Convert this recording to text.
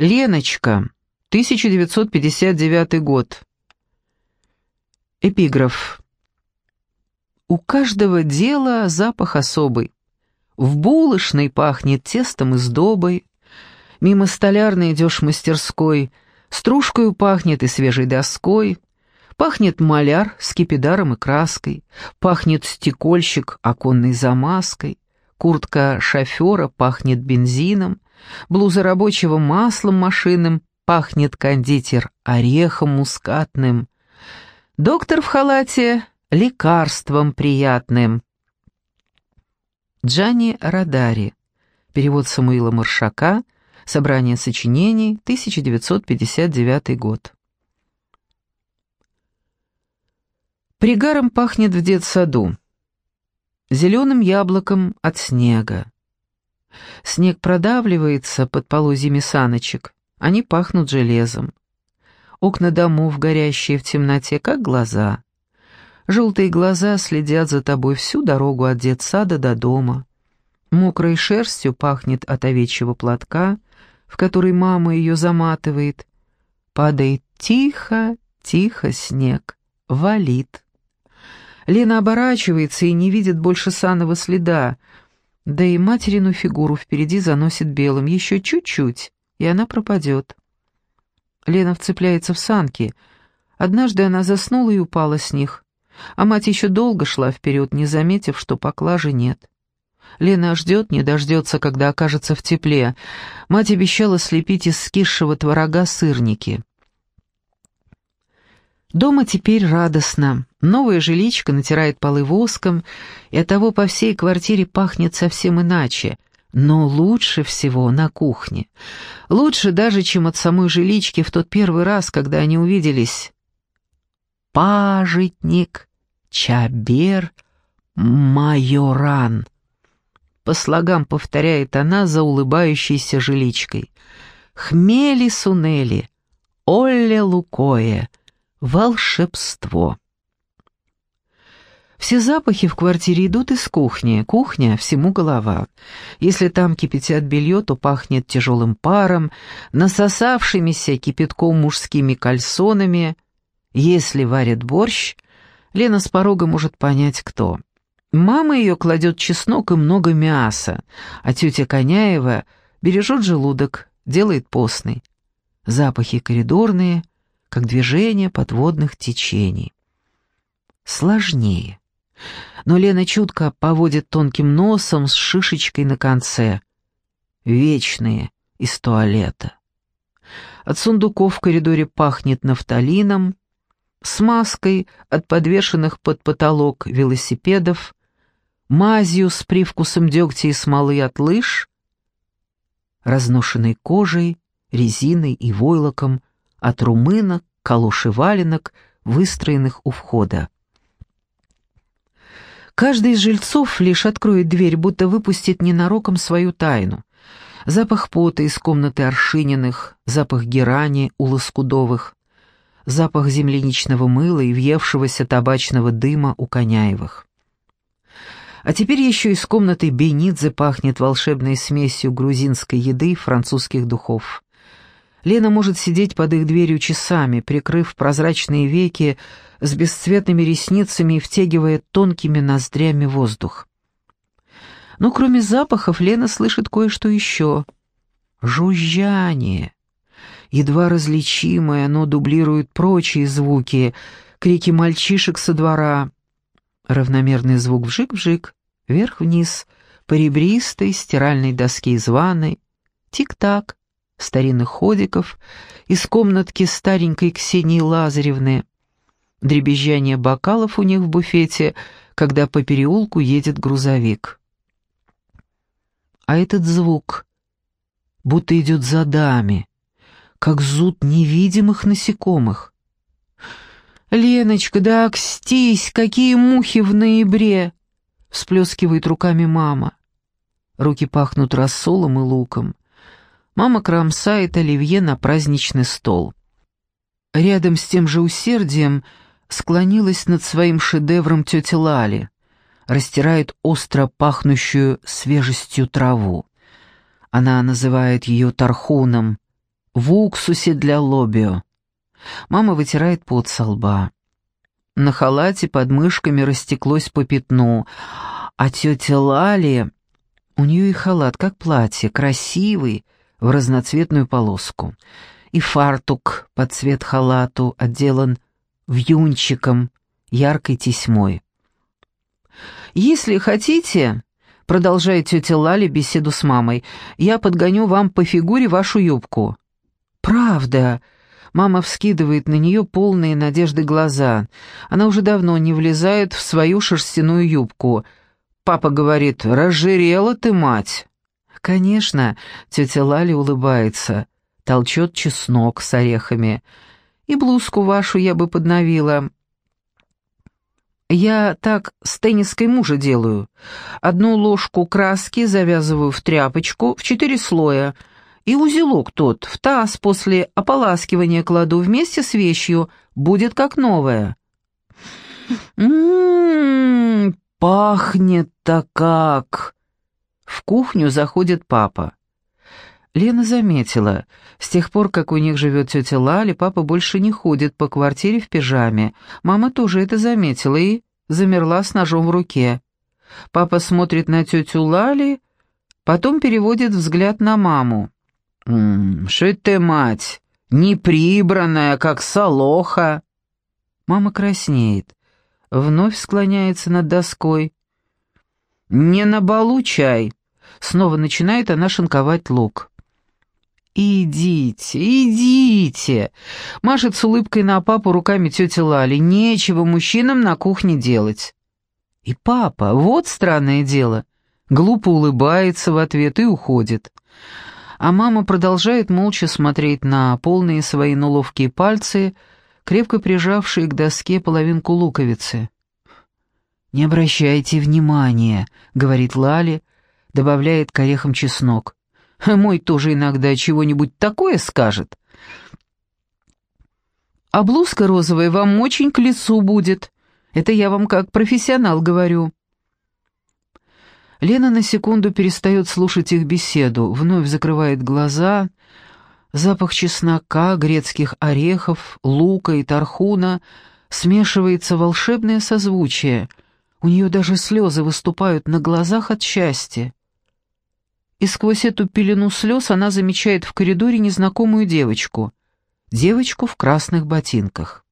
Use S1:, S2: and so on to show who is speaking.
S1: Леночка, 1959 год. Эпиграф. У каждого дела запах особый. В булочной пахнет тестом и сдобой. Мимо столярной идешь мастерской, стружкою пахнет и свежей доской. Пахнет маляр с кипидаром и краской, пахнет стекольщик оконной замазкой, куртка шофера пахнет бензином, блуза рабочего маслом машинным, пахнет кондитер орехом мускатным, доктор в халате лекарством приятным. Джани Радари. Перевод Самуила Маршака. Собрание сочинений, 1959 год. Пригаром пахнет в детсаду. Зеленым яблоком от снега. Снег продавливается под полозьями саночек, они пахнут железом. Окна домов, горящие в темноте, как глаза. Желтые глаза следят за тобой всю дорогу от детсада до дома. Мокрой шерстью пахнет от овечьего платка, в который мама ее заматывает. Падает тихо, тихо снег, валит. Лена оборачивается и не видит больше санного следа, да и материну фигуру впереди заносит белым. Еще чуть-чуть, и она пропадет. Лена вцепляется в санки. Однажды она заснула и упала с них, а мать еще долго шла вперед, не заметив, что поклажи нет. Лена ждет, не дождется, когда окажется в тепле. Мать обещала слепить из скисшего творога сырники. Дома теперь радостно. Новая жиличка натирает полы воском, и оттого по всей квартире пахнет совсем иначе. Но лучше всего на кухне. Лучше даже, чем от самой жилички в тот первый раз, когда они увиделись. «Пажитник, чабер, майоран», — по слогам повторяет она за улыбающейся жиличкой. «Хмели-сунели, олле лукое», Волшебство. Все запахи в квартире идут из кухни. Кухня — всему голова. Если там кипятят белье, то пахнет тяжелым паром, насосавшимися кипятком мужскими кальсонами. Если варят борщ, Лена с порога может понять, кто. Мама ее кладет чеснок и много мяса, а тетя Коняева бережет желудок, делает постный. Запахи коридорные, как движение подводных течений. Сложнее. Но Лена чутко поводит тонким носом с шишечкой на конце. Вечные из туалета. От сундуков в коридоре пахнет нафталином, смазкой от подвешенных под потолок велосипедов, мазью с привкусом дегтя и смолы от лыж, разношенной кожей, резиной и войлоком от румынок, калоши валенок, выстроенных у входа. Каждый из жильцов лишь откроет дверь, будто выпустит ненароком свою тайну. Запах пота из комнаты Аршининых, запах герани у Лоскудовых, запах земляничного мыла и въевшегося табачного дыма у Коняевых. А теперь еще из комнаты Бенидзе пахнет волшебной смесью грузинской еды и французских духов. Лена может сидеть под их дверью часами, прикрыв прозрачные веки с бесцветными ресницами и втягивая тонкими ноздрями воздух. Но кроме запахов Лена слышит кое-что еще. Жужжание. Едва различимое, оно дублирует прочие звуки, крики мальчишек со двора. Равномерный звук вжик-вжик, вверх-вниз, по ребристой стиральной доске из ванной. Тик-так, старинных ходиков, из комнатки старенькой Ксении Лазаревны, дребезжание бокалов у них в буфете, когда по переулку едет грузовик. А этот звук будто идет за дами, как зуд невидимых насекомых. «Леночка, да окстись, какие мухи в ноябре!» — всплескивает руками мама. Руки пахнут рассолом и луком. Мама кромсает оливье на праздничный стол. Рядом с тем же усердием склонилась над своим шедевром тетя Лали, растирает остро пахнущую свежестью траву. Она называет ее тархуном, в уксусе для лобио. Мама вытирает пот со лба. На халате под мышками растеклось по пятну, а тетя Лали... У нее и халат, как платье, красивый, в разноцветную полоску. И фартук под цвет халату отделан вьюнчиком, яркой тесьмой. «Если хотите, — продолжает тетя Лали беседу с мамой, — я подгоню вам по фигуре вашу юбку». «Правда?» Мама вскидывает на нее полные надежды глаза. Она уже давно не влезает в свою шерстяную юбку. Папа говорит, «Разжирела ты, мать!» «Конечно», — тетя Лали улыбается, толчет чеснок с орехами. «И блузку вашу я бы подновила. Я так с тенниской мужа делаю. Одну ложку краски завязываю в тряпочку в четыре слоя, и узелок тот в таз после ополаскивания кладу вместе с вещью, будет как новая. Ммм, пахнет-то как! В кухню заходит папа. Лена заметила, с тех пор, как у них живет тетя Лали, папа больше не ходит по квартире в пижаме. Мама тоже это заметила и замерла с ножом в руке. Папа смотрит на тетю Лали, потом переводит взгляд на маму. «М -м, ты, мать, неприбранная, как солоха!» Мама краснеет, вновь склоняется над доской. «Не на балу чай!» Снова начинает она шинковать лук. «Идите, идите!» Машет с улыбкой на папу руками тетя Лали. «Нечего мужчинам на кухне делать». И папа, вот странное дело, глупо улыбается в ответ и уходит. А мама продолжает молча смотреть на полные свои нуловкие пальцы, крепко прижавшие к доске половинку луковицы. «Не обращайте внимания», — говорит Лали, добавляет к орехам чеснок. Мой тоже иногда чего-нибудь такое скажет. А блузка розовая вам очень к лицу будет. Это я вам как профессионал говорю. Лена на секунду перестает слушать их беседу, вновь закрывает глаза. Запах чеснока, грецких орехов, лука и тархуна смешивается волшебное созвучие. У нее даже слезы выступают на глазах от счастья и сквозь эту пелену слез она замечает в коридоре незнакомую девочку. Девочку в красных ботинках.